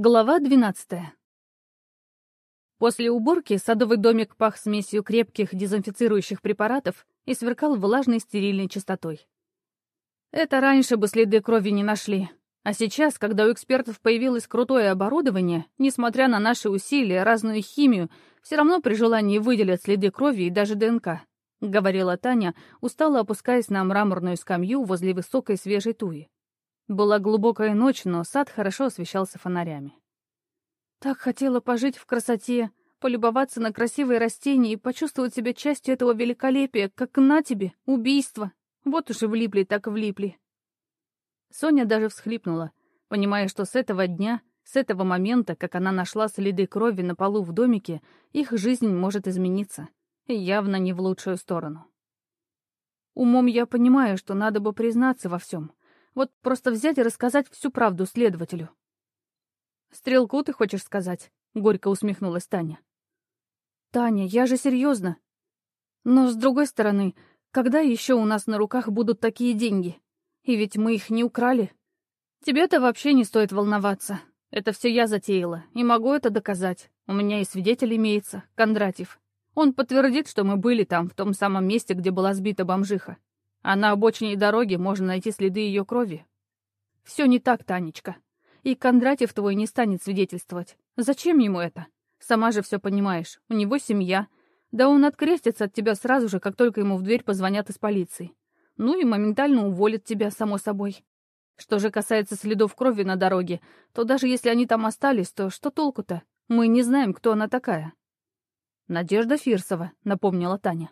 Глава 12. После уборки садовый домик пах смесью крепких дезинфицирующих препаратов и сверкал влажной стерильной чистотой. Это раньше бы следы крови не нашли. А сейчас, когда у экспертов появилось крутое оборудование, несмотря на наши усилия, разную химию, все равно при желании выделят следы крови и даже ДНК, — говорила Таня, устало опускаясь на мраморную скамью возле высокой свежей туи. Была глубокая ночь, но сад хорошо освещался фонарями. Так хотела пожить в красоте, полюбоваться на красивые растения и почувствовать себя частью этого великолепия, как на тебе, убийство. Вот уж и влипли, так и влипли. Соня даже всхлипнула, понимая, что с этого дня, с этого момента, как она нашла следы крови на полу в домике, их жизнь может измениться, и явно не в лучшую сторону. Умом я понимаю, что надо бы признаться во всем, вот просто взять и рассказать всю правду следователю. «Стрелку ты хочешь сказать?» — горько усмехнулась Таня. «Таня, я же серьезно. Но, с другой стороны, когда еще у нас на руках будут такие деньги? И ведь мы их не украли. Тебе-то вообще не стоит волноваться. Это все я затеяла, и могу это доказать. У меня и свидетель имеется, Кондратьев. Он подтвердит, что мы были там, в том самом месте, где была сбита бомжиха. А на обочине дороги можно найти следы ее крови. Все не так, Танечка. И Кондратьев твой не станет свидетельствовать. Зачем ему это? Сама же все понимаешь. У него семья. Да он открестится от тебя сразу же, как только ему в дверь позвонят из полиции. Ну и моментально уволит тебя, само собой. Что же касается следов крови на дороге, то даже если они там остались, то что толку-то? Мы не знаем, кто она такая. «Надежда Фирсова», — напомнила Таня.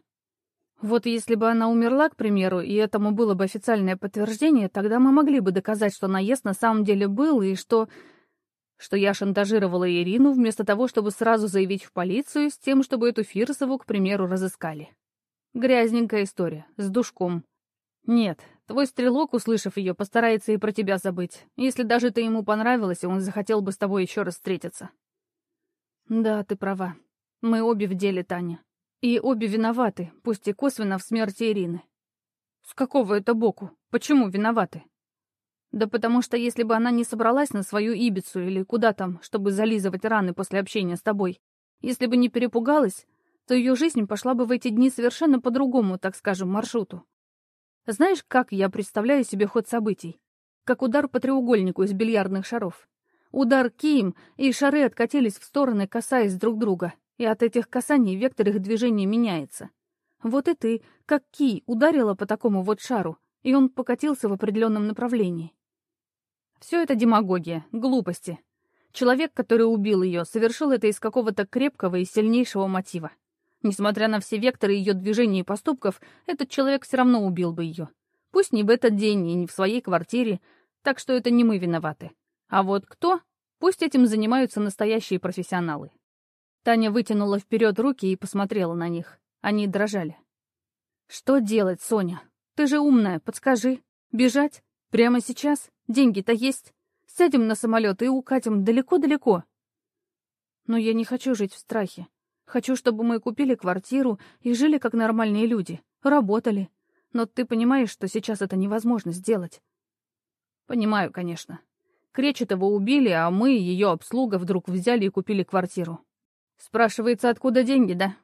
Вот если бы она умерла, к примеру, и этому было бы официальное подтверждение, тогда мы могли бы доказать, что наезд на самом деле был, и что... Что я шантажировала Ирину вместо того, чтобы сразу заявить в полицию, с тем, чтобы эту Фирсову, к примеру, разыскали. Грязненькая история, с душком. Нет, твой стрелок, услышав ее, постарается и про тебя забыть, если даже ты ему понравилась, и он захотел бы с тобой еще раз встретиться. Да, ты права. Мы обе в деле, Таня. И обе виноваты, пусть и косвенно, в смерти Ирины. С какого это боку? Почему виноваты? Да потому что если бы она не собралась на свою Ибицу или куда там, чтобы зализывать раны после общения с тобой, если бы не перепугалась, то ее жизнь пошла бы в эти дни совершенно по другому, так скажем, маршруту. Знаешь, как я представляю себе ход событий? Как удар по треугольнику из бильярдных шаров. Удар кием, и шары откатились в стороны, касаясь друг друга и от этих касаний вектор их движения меняется. Вот и ты, как ки, ударила по такому вот шару, и он покатился в определенном направлении. Все это демагогия, глупости. Человек, который убил ее, совершил это из какого-то крепкого и сильнейшего мотива. Несмотря на все векторы ее движений и поступков, этот человек все равно убил бы ее. Пусть не в этот день и не в своей квартире, так что это не мы виноваты. А вот кто? Пусть этим занимаются настоящие профессионалы. Таня вытянула вперед руки и посмотрела на них. Они дрожали. «Что делать, Соня? Ты же умная, подскажи. Бежать? Прямо сейчас? Деньги-то есть. Сядем на самолет и укатим далеко-далеко». «Но я не хочу жить в страхе. Хочу, чтобы мы купили квартиру и жили как нормальные люди, работали. Но ты понимаешь, что сейчас это невозможно сделать?» «Понимаю, конечно. Кречетова убили, а мы, ее обслуга, вдруг взяли и купили квартиру. Спрашивается, откуда деньги, да?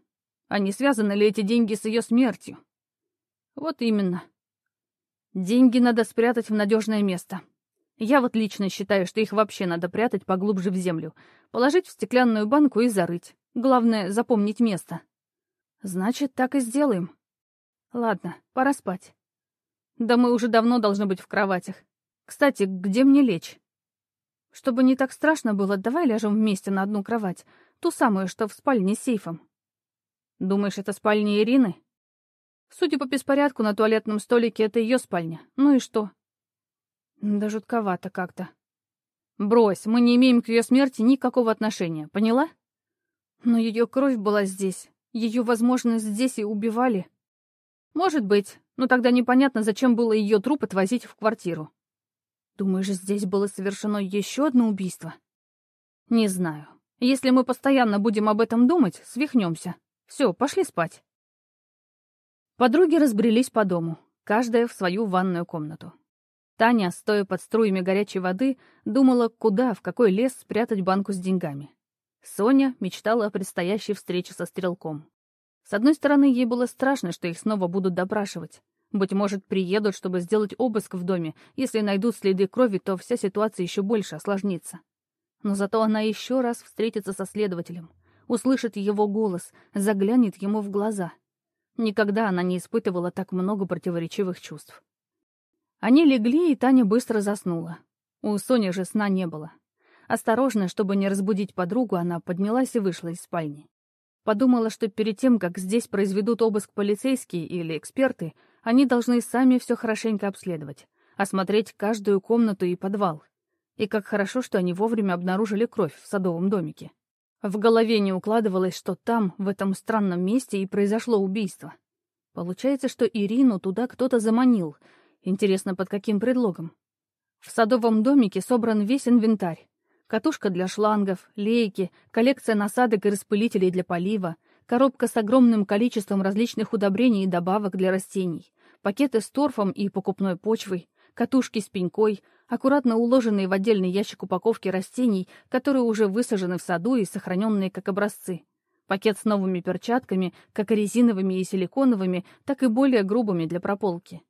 А не связаны ли эти деньги с ее смертью? Вот именно. Деньги надо спрятать в надежное место. Я вот лично считаю, что их вообще надо прятать поглубже в землю, положить в стеклянную банку и зарыть. Главное — запомнить место. Значит, так и сделаем. Ладно, пора спать. Да мы уже давно должны быть в кроватях. Кстати, где мне лечь? Чтобы не так страшно было, давай ляжем вместе на одну кровать, Ту самую, что в спальне с сейфом. Думаешь, это спальня Ирины? Судя по беспорядку на туалетном столике, это ее спальня. Ну и что? Да жутковато как-то. Брось, мы не имеем к ее смерти никакого отношения, поняла? Но ее кровь была здесь. Ее, возможно, здесь и убивали. Может быть, но тогда непонятно, зачем было ее труп отвозить в квартиру. Думаешь, здесь было совершено еще одно убийство? Не знаю. Если мы постоянно будем об этом думать, свихнемся. Все, пошли спать. Подруги разбрелись по дому, каждая в свою ванную комнату. Таня, стоя под струями горячей воды, думала, куда, в какой лес спрятать банку с деньгами. Соня мечтала о предстоящей встрече со стрелком. С одной стороны, ей было страшно, что их снова будут допрашивать. Быть может, приедут, чтобы сделать обыск в доме. Если найдут следы крови, то вся ситуация еще больше осложнится. Но зато она еще раз встретится со следователем, услышит его голос, заглянет ему в глаза. Никогда она не испытывала так много противоречивых чувств. Они легли, и Таня быстро заснула. У Сони же сна не было. Осторожно, чтобы не разбудить подругу, она поднялась и вышла из спальни. Подумала, что перед тем, как здесь произведут обыск полицейские или эксперты, они должны сами все хорошенько обследовать, осмотреть каждую комнату и подвал. И как хорошо, что они вовремя обнаружили кровь в садовом домике. В голове не укладывалось, что там, в этом странном месте, и произошло убийство. Получается, что Ирину туда кто-то заманил. Интересно, под каким предлогом? В садовом домике собран весь инвентарь. Катушка для шлангов, лейки, коллекция насадок и распылителей для полива, коробка с огромным количеством различных удобрений и добавок для растений, пакеты с торфом и покупной почвой, катушки с пенькой, аккуратно уложенные в отдельный ящик упаковки растений, которые уже высажены в саду и сохраненные как образцы. Пакет с новыми перчатками, как резиновыми и силиконовыми, так и более грубыми для прополки.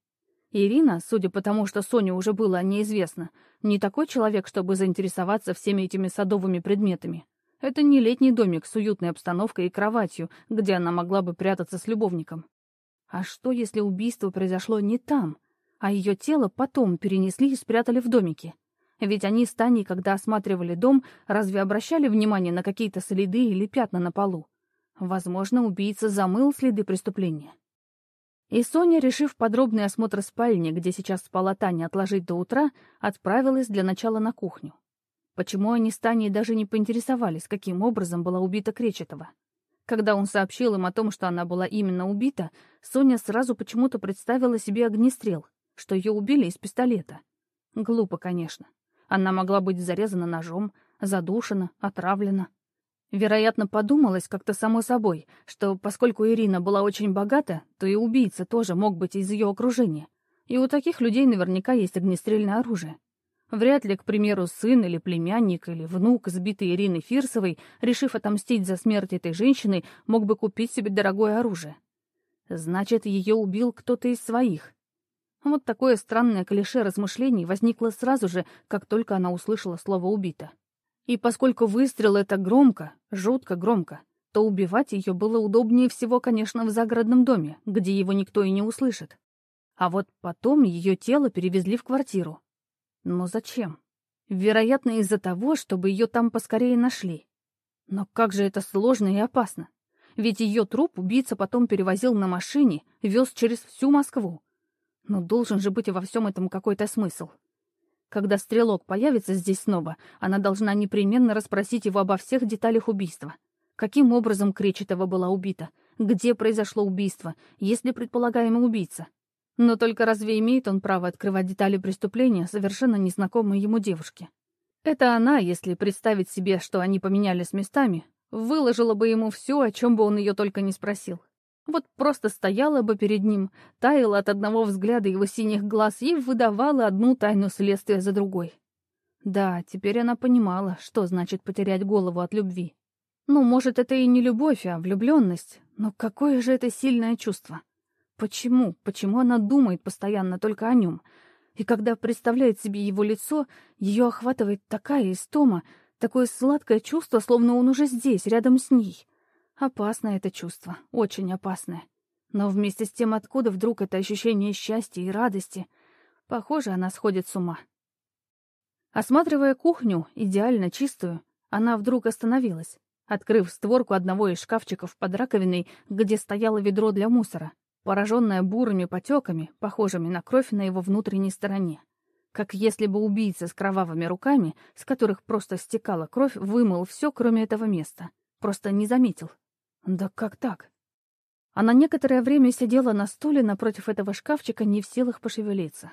Ирина, судя по тому, что Соне уже было неизвестно, не такой человек, чтобы заинтересоваться всеми этими садовыми предметами. Это не летний домик с уютной обстановкой и кроватью, где она могла бы прятаться с любовником. А что, если убийство произошло не там, а ее тело потом перенесли и спрятали в домике. Ведь они с Таней, когда осматривали дом, разве обращали внимание на какие-то следы или пятна на полу? Возможно, убийца замыл следы преступления. И Соня, решив подробный осмотр спальни, где сейчас спала Таня, отложить до утра, отправилась для начала на кухню. Почему они с Таней даже не поинтересовались, каким образом была убита Кречетова? Когда он сообщил им о том, что она была именно убита, Соня сразу почему-то представила себе огнестрел — что ее убили из пистолета. Глупо, конечно. Она могла быть зарезана ножом, задушена, отравлена. Вероятно, подумалось как-то само собой, что поскольку Ирина была очень богата, то и убийца тоже мог быть из ее окружения. И у таких людей наверняка есть огнестрельное оружие. Вряд ли, к примеру, сын или племянник или внук сбитой Ирины Фирсовой, решив отомстить за смерть этой женщины, мог бы купить себе дорогое оружие. Значит, ее убил кто-то из своих. Вот такое странное клише размышлений возникло сразу же, как только она услышала слово «убито». И поскольку выстрел — это громко, жутко громко, то убивать ее было удобнее всего, конечно, в загородном доме, где его никто и не услышит. А вот потом ее тело перевезли в квартиру. Но зачем? Вероятно, из-за того, чтобы ее там поскорее нашли. Но как же это сложно и опасно. Ведь ее труп убийца потом перевозил на машине, вез через всю Москву. Но должен же быть во всем этом какой-то смысл. Когда стрелок появится здесь снова, она должна непременно расспросить его обо всех деталях убийства. Каким образом Кречетова была убита? Где произошло убийство? Есть ли предполагаемый убийца? Но только разве имеет он право открывать детали преступления совершенно незнакомой ему девушке? Это она, если представить себе, что они поменялись местами, выложила бы ему все, о чем бы он ее только не спросил. Вот просто стояла бы перед ним, таяла от одного взгляда его синих глаз и выдавала одну тайну следствия за другой. Да, теперь она понимала, что значит потерять голову от любви. Ну, может, это и не любовь, а влюбленность, но какое же это сильное чувство? Почему? Почему она думает постоянно только о нем? И когда представляет себе его лицо, ее охватывает такая истома, такое сладкое чувство, словно он уже здесь, рядом с ней. Опасное это чувство, очень опасное. Но вместе с тем, откуда вдруг это ощущение счастья и радости? Похоже, она сходит с ума. Осматривая кухню, идеально чистую, она вдруг остановилась, открыв створку одного из шкафчиков под раковиной, где стояло ведро для мусора, пораженное бурыми потеками, похожими на кровь на его внутренней стороне. Как если бы убийца с кровавыми руками, с которых просто стекала кровь, вымыл все, кроме этого места. Просто не заметил. Да как так? Она некоторое время сидела на стуле напротив этого шкафчика, не в силах пошевелиться.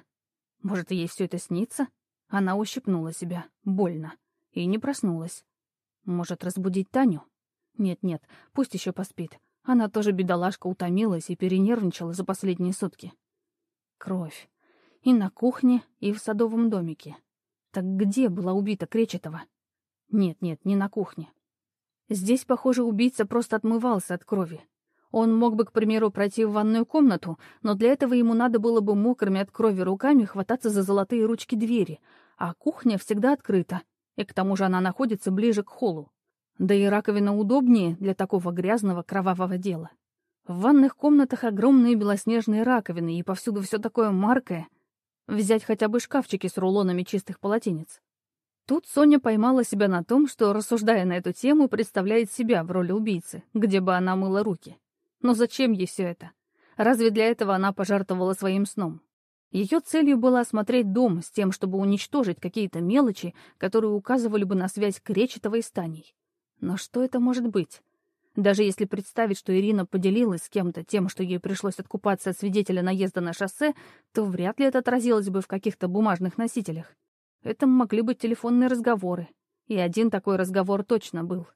Может, ей все это снится? Она ущипнула себя. Больно. И не проснулась. Может, разбудить Таню? Нет-нет, пусть еще поспит. Она тоже, бедолашка, утомилась и перенервничала за последние сутки. Кровь. И на кухне, и в садовом домике. Так где была убита Кречетова? Нет-нет, не на кухне. Здесь, похоже, убийца просто отмывался от крови. Он мог бы, к примеру, пройти в ванную комнату, но для этого ему надо было бы мокрыми от крови руками хвататься за золотые ручки двери, а кухня всегда открыта, и к тому же она находится ближе к холлу. Да и раковина удобнее для такого грязного кровавого дела. В ванных комнатах огромные белоснежные раковины, и повсюду все такое маркое. Взять хотя бы шкафчики с рулонами чистых полотенец. Тут Соня поймала себя на том, что, рассуждая на эту тему, представляет себя в роли убийцы, где бы она мыла руки. Но зачем ей все это? Разве для этого она пожертвовала своим сном? Ее целью было осмотреть дом с тем, чтобы уничтожить какие-то мелочи, которые указывали бы на связь Кречетова и Станей. Но что это может быть? Даже если представить, что Ирина поделилась с кем-то тем, что ей пришлось откупаться от свидетеля наезда на шоссе, то вряд ли это отразилось бы в каких-то бумажных носителях. Это могли быть телефонные разговоры. И один такой разговор точно был.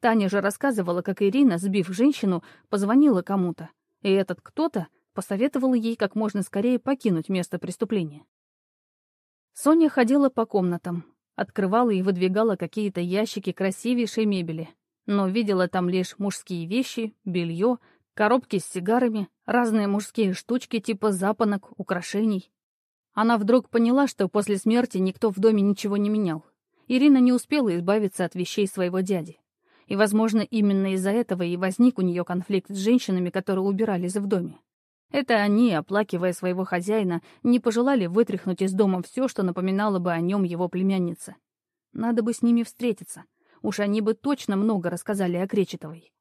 Таня же рассказывала, как Ирина, сбив женщину, позвонила кому-то. И этот кто-то посоветовал ей как можно скорее покинуть место преступления. Соня ходила по комнатам, открывала и выдвигала какие-то ящики красивейшей мебели, но видела там лишь мужские вещи, белье, коробки с сигарами, разные мужские штучки типа запонок, украшений. Она вдруг поняла, что после смерти никто в доме ничего не менял. Ирина не успела избавиться от вещей своего дяди. И, возможно, именно из-за этого и возник у нее конфликт с женщинами, которые убирались в доме. Это они, оплакивая своего хозяина, не пожелали вытряхнуть из дома все, что напоминало бы о нем его племяннице. Надо бы с ними встретиться. Уж они бы точно много рассказали о Кречетовой.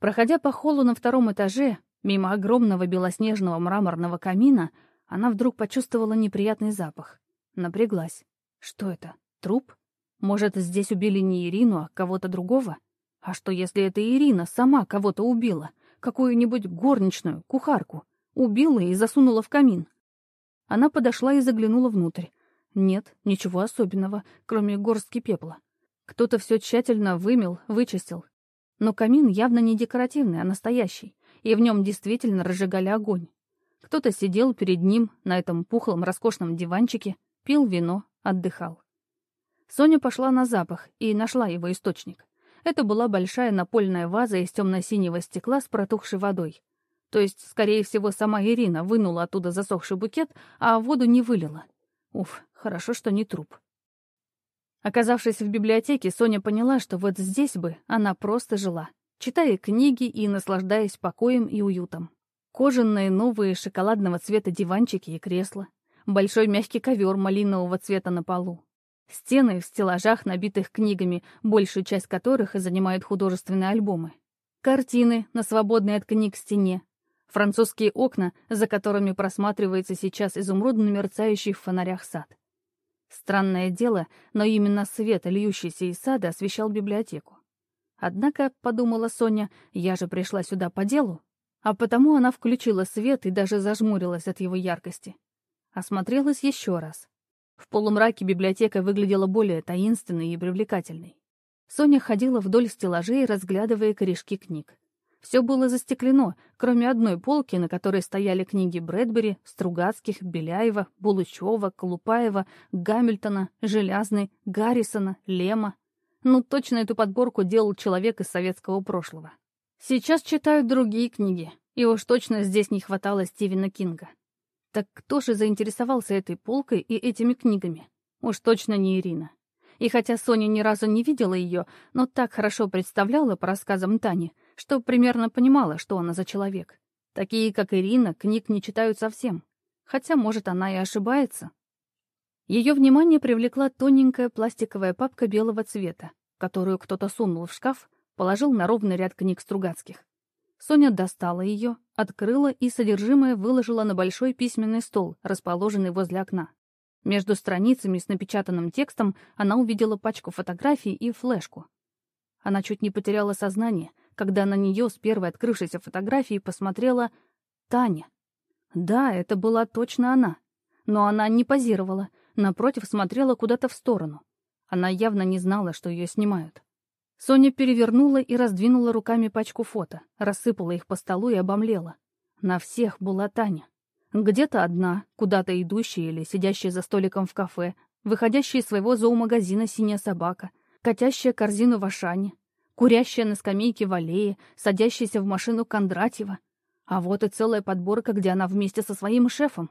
Проходя по холлу на втором этаже, мимо огромного белоснежного мраморного камина, она вдруг почувствовала неприятный запах. Напряглась. Что это? Труп? Может, здесь убили не Ирину, а кого-то другого? А что, если это Ирина сама кого-то убила? какую-нибудь горничную, кухарку, убила и засунула в камин. Она подошла и заглянула внутрь. Нет, ничего особенного, кроме горстки пепла. Кто-то все тщательно вымел, вычистил. Но камин явно не декоративный, а настоящий, и в нем действительно разжигали огонь. Кто-то сидел перед ним на этом пухлом роскошном диванчике, пил вино, отдыхал. Соня пошла на запах и нашла его источник. Это была большая напольная ваза из темно-синего стекла с протухшей водой. То есть, скорее всего, сама Ирина вынула оттуда засохший букет, а воду не вылила. Уф, хорошо, что не труп. Оказавшись в библиотеке, Соня поняла, что вот здесь бы она просто жила, читая книги и наслаждаясь покоем и уютом. Кожаные новые шоколадного цвета диванчики и кресла, большой мягкий ковер малинового цвета на полу, Стены в стеллажах, набитых книгами, большую часть которых и занимают художественные альбомы. Картины на свободной от книг стене. Французские окна, за которыми просматривается сейчас изумрудно мерцающий в фонарях сад. Странное дело, но именно свет, льющийся из сада, освещал библиотеку. Однако, подумала Соня, я же пришла сюда по делу, а потому она включила свет и даже зажмурилась от его яркости. Осмотрелась еще раз. В полумраке библиотека выглядела более таинственной и привлекательной. Соня ходила вдоль стеллажей, разглядывая корешки книг. Все было застеклено, кроме одной полки, на которой стояли книги Брэдбери, Стругацких, Беляева, Булычева, Колупаева, Гамильтона, Желязной, Гаррисона, Лема. Ну, точно эту подборку делал человек из советского прошлого. Сейчас читают другие книги, и уж точно здесь не хватало Стивена Кинга. Так кто же заинтересовался этой полкой и этими книгами? Уж точно не Ирина. И хотя Соня ни разу не видела ее, но так хорошо представляла по рассказам Тани, что примерно понимала, что она за человек. Такие, как Ирина, книг не читают совсем. Хотя, может, она и ошибается. Ее внимание привлекла тоненькая пластиковая папка белого цвета, которую кто-то сунул в шкаф, положил на ровный ряд книг Стругацких. Соня достала ее, открыла и содержимое выложила на большой письменный стол, расположенный возле окна. Между страницами с напечатанным текстом она увидела пачку фотографий и флешку. Она чуть не потеряла сознание, когда на нее с первой открывшейся фотографии посмотрела Таня. Да, это была точно она. Но она не позировала, напротив смотрела куда-то в сторону. Она явно не знала, что ее снимают. Соня перевернула и раздвинула руками пачку фото, рассыпала их по столу и обомлела. На всех была Таня. Где-то одна, куда-то идущая или сидящая за столиком в кафе, выходящая из своего зоомагазина синяя собака, катящая корзину в Ашане, курящая на скамейке в аллее, садящаяся в машину Кондратьева. А вот и целая подборка, где она вместе со своим шефом.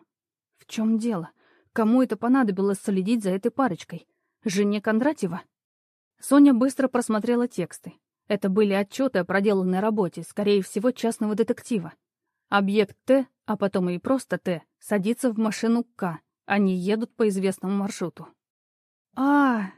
В чем дело? Кому это понадобилось следить за этой парочкой? Жене Кондратьева? Соня быстро просмотрела тексты. Это были отчеты о проделанной работе, скорее всего, частного детектива. Объект Т, а потом и просто Т, садится в машину К. Они едут по известному маршруту. а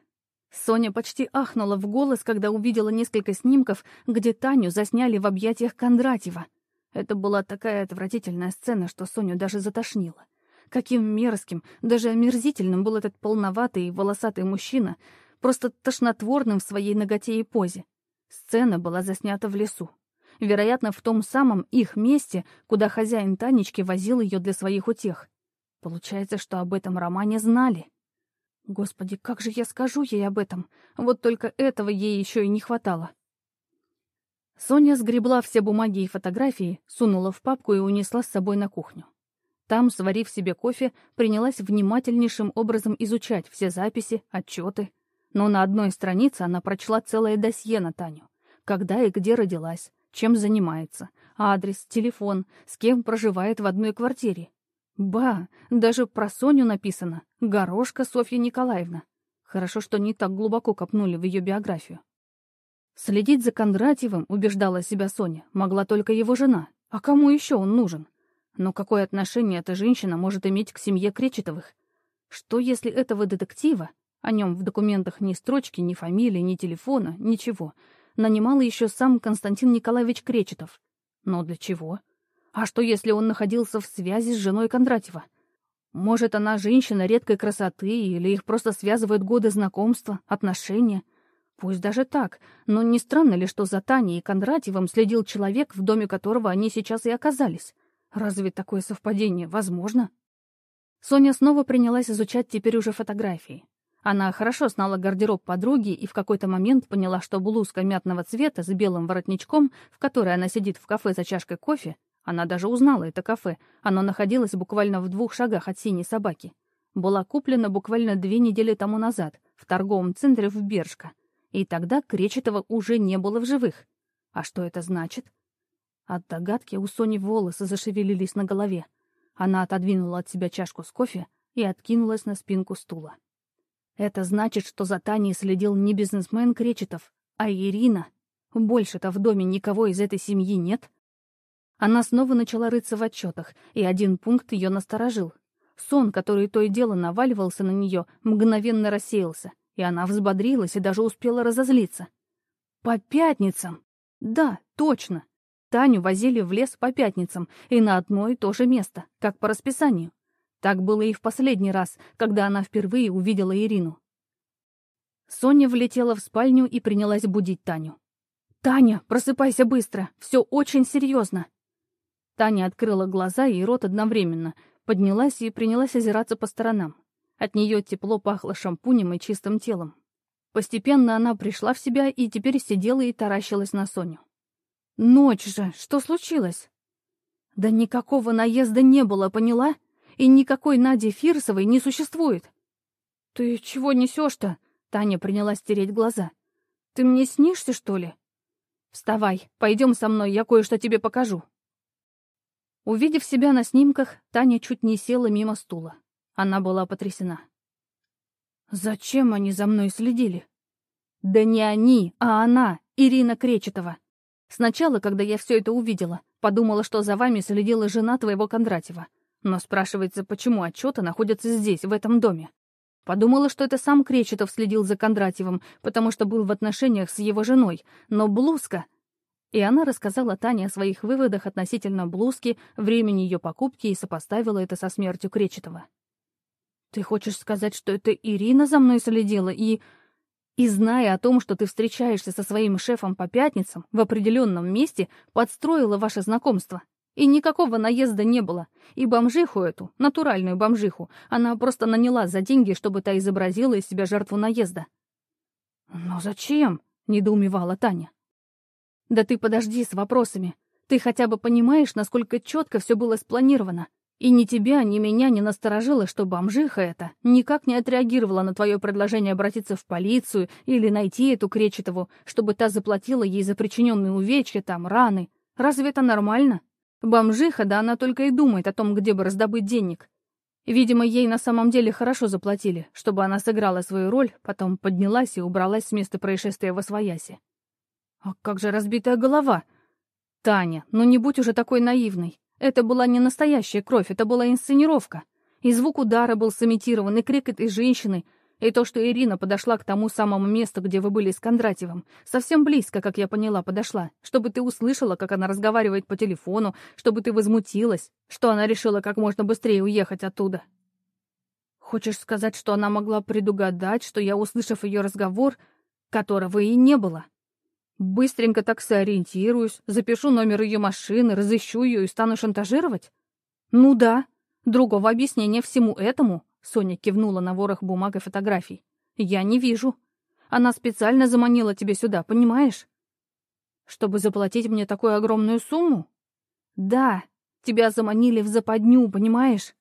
Соня почти ахнула в голос, когда увидела несколько снимков, где Таню засняли в объятиях Кондратьева. Это была такая отвратительная сцена, что Соню даже затошнило. Каким мерзким, даже омерзительным был этот полноватый и волосатый мужчина, просто тошнотворным в своей ноготе и позе. Сцена была заснята в лесу. Вероятно, в том самом их месте, куда хозяин Танечки возил ее для своих утех. Получается, что об этом романе знали. Господи, как же я скажу ей об этом? Вот только этого ей еще и не хватало. Соня сгребла все бумаги и фотографии, сунула в папку и унесла с собой на кухню. Там, сварив себе кофе, принялась внимательнейшим образом изучать все записи, отчеты, но на одной странице она прочла целое досье на Таню. Когда и где родилась, чем занимается, адрес, телефон, с кем проживает в одной квартире. Ба, даже про Соню написано. Горошка Софья Николаевна. Хорошо, что не так глубоко копнули в ее биографию. Следить за Кондратьевым, убеждала себя Соня, могла только его жена. А кому еще он нужен? Но какое отношение эта женщина может иметь к семье Кречетовых? Что если этого детектива о нем в документах ни строчки, ни фамилии, ни телефона, ничего. Нанимал еще сам Константин Николаевич Кречетов. Но для чего? А что, если он находился в связи с женой Кондратьева? Может, она женщина редкой красоты, или их просто связывают годы знакомства, отношения? Пусть даже так, но не странно ли, что за Таней и Кондратьевым следил человек, в доме которого они сейчас и оказались? Разве такое совпадение возможно? Соня снова принялась изучать теперь уже фотографии. Она хорошо знала гардероб подруги и в какой-то момент поняла, что блузка мятного цвета с белым воротничком, в которой она сидит в кафе за чашкой кофе, она даже узнала это кафе, оно находилось буквально в двух шагах от синей собаки, была куплена буквально две недели тому назад в торговом центре в Бершка. И тогда Кречетова уже не было в живых. А что это значит? От догадки у Сони волосы зашевелились на голове. Она отодвинула от себя чашку с кофе и откинулась на спинку стула. Это значит, что за Таней следил не бизнесмен Кречетов, а Ирина. Больше-то в доме никого из этой семьи нет. Она снова начала рыться в отчетах, и один пункт ее насторожил. Сон, который то и дело наваливался на нее, мгновенно рассеялся, и она взбодрилась и даже успела разозлиться. По пятницам! Да, точно! Таню возили в лес по пятницам, и на одно и то же место, как по расписанию. Так было и в последний раз, когда она впервые увидела Ирину. Соня влетела в спальню и принялась будить Таню. «Таня, просыпайся быстро! Все очень серьезно!» Таня открыла глаза и рот одновременно, поднялась и принялась озираться по сторонам. От нее тепло пахло шампунем и чистым телом. Постепенно она пришла в себя и теперь сидела и таращилась на Соню. «Ночь же! Что случилось?» «Да никакого наезда не было, поняла?» И никакой Нади Фирсовой не существует. «Ты чего несешь-то?» — Таня принялась тереть глаза. «Ты мне снишься, что ли?» «Вставай, пойдем со мной, я кое-что тебе покажу». Увидев себя на снимках, Таня чуть не села мимо стула. Она была потрясена. «Зачем они за мной следили?» «Да не они, а она, Ирина Кречетова. Сначала, когда я все это увидела, подумала, что за вами следила жена твоего Кондратьева. Но спрашивается, почему отчеты находятся здесь, в этом доме? Подумала, что это сам Кречетов следил за Кондратьевым, потому что был в отношениях с его женой. Но блузка... И она рассказала Тане о своих выводах относительно блузки, времени ее покупки и сопоставила это со смертью Кречетова. «Ты хочешь сказать, что это Ирина за мной следила и...» И зная о том, что ты встречаешься со своим шефом по пятницам в определенном месте, подстроила ваше знакомство. И никакого наезда не было. И бомжиху эту, натуральную бомжиху, она просто наняла за деньги, чтобы та изобразила из себя жертву наезда. «Но зачем?» — недоумевала Таня. «Да ты подожди с вопросами. Ты хотя бы понимаешь, насколько четко все было спланировано? И ни тебя, ни меня не насторожило, что бомжиха эта никак не отреагировала на твое предложение обратиться в полицию или найти эту Кречетову, чтобы та заплатила ей за причиненные увечья, там, раны. Разве это нормально? Бомжиха, да она только и думает о том, где бы раздобыть денег. Видимо, ей на самом деле хорошо заплатили, чтобы она сыграла свою роль, потом поднялась и убралась с места происшествия во свояси. А как же разбитая голова? Таня, ну не будь уже такой наивной. Это была не настоящая кровь, это была инсценировка. И звук удара был сымитирован, и крик этой женщины, и то, что Ирина подошла к тому самому месту, где вы были с Кондратьевым, совсем близко, как я поняла, подошла, чтобы ты услышала, как она разговаривает по телефону, чтобы ты возмутилась, что она решила как можно быстрее уехать оттуда. Хочешь сказать, что она могла предугадать, что я, услышав ее разговор, которого и не было, Быстренько так сориентируюсь, запишу номер ее машины, разыщу ее и стану шантажировать? Ну да. Другого объяснения всему этому, Соня кивнула на ворох бумаг и фотографий, я не вижу. Она специально заманила тебя сюда, понимаешь? Чтобы заплатить мне такую огромную сумму? Да, тебя заманили в западню, понимаешь?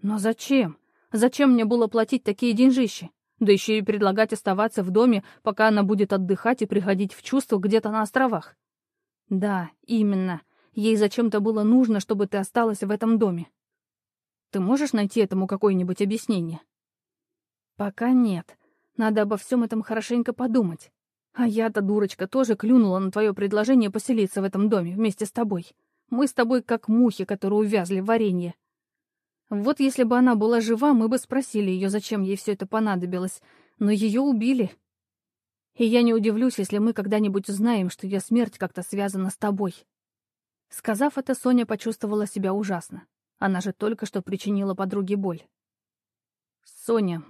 Но зачем? Зачем мне было платить такие деньжищи? Да еще и предлагать оставаться в доме, пока она будет отдыхать и приходить в чувство где-то на островах. Да, именно. Ей зачем-то было нужно, чтобы ты осталась в этом доме. Ты можешь найти этому какое-нибудь объяснение? Пока нет. Надо обо всем этом хорошенько подумать. А я-то, дурочка, тоже клюнула на твое предложение поселиться в этом доме вместе с тобой. Мы с тобой как мухи, которые увязли в варенье. Вот если бы она была жива, мы бы спросили ее, зачем ей все это понадобилось. Но ее убили. И я не удивлюсь, если мы когда-нибудь узнаем, что ее смерть как-то связана с тобой. Сказав это, Соня почувствовала себя ужасно. Она же только что причинила подруге боль. «Соня,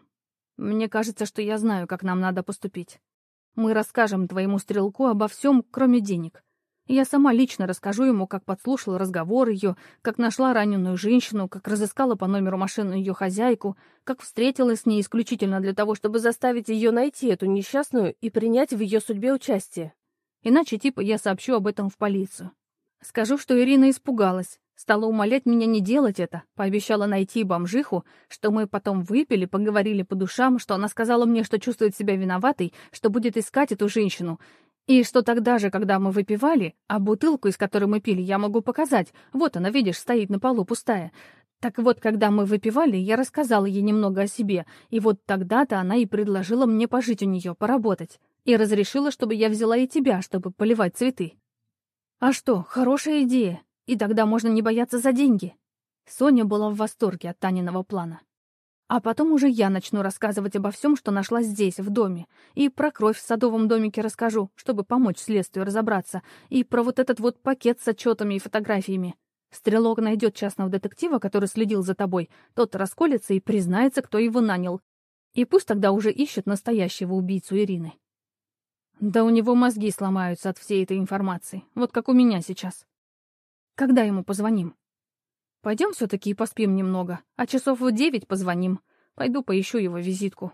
мне кажется, что я знаю, как нам надо поступить. Мы расскажем твоему стрелку обо всем, кроме денег. Я сама лично расскажу ему, как подслушала разговор ее, как нашла раненую женщину, как разыскала по номеру машины ее хозяйку, как встретилась с ней исключительно для того, чтобы заставить ее найти эту несчастную и принять в ее судьбе участие. Иначе типа я сообщу об этом в полицию. Скажу, что Ирина испугалась, стала умолять меня не делать это, пообещала найти бомжиху, что мы потом выпили, поговорили по душам, что она сказала мне, что чувствует себя виноватой, что будет искать эту женщину, и что тогда же, когда мы выпивали, а бутылку, из которой мы пили, я могу показать. Вот она, видишь, стоит на полу пустая. Так вот, когда мы выпивали, я рассказала ей немного о себе, и вот тогда-то она и предложила мне пожить у нее, поработать. И разрешила, чтобы я взяла и тебя, чтобы поливать цветы. А что, хорошая идея. И тогда можно не бояться за деньги. Соня была в восторге от Таниного плана. А потом уже я начну рассказывать обо всем, что нашла здесь, в доме. И про кровь в садовом домике расскажу, чтобы помочь следствию разобраться. И про вот этот вот пакет с отчетами и фотографиями. Стрелок найдет частного детектива, который следил за тобой. Тот расколется и признается, кто его нанял. И пусть тогда уже ищет настоящего убийцу Ирины. Да у него мозги сломаются от всей этой информации. Вот как у меня сейчас. Когда ему позвоним? Пойдем все-таки и поспим немного, а часов в девять позвоним. Пойду поищу его визитку.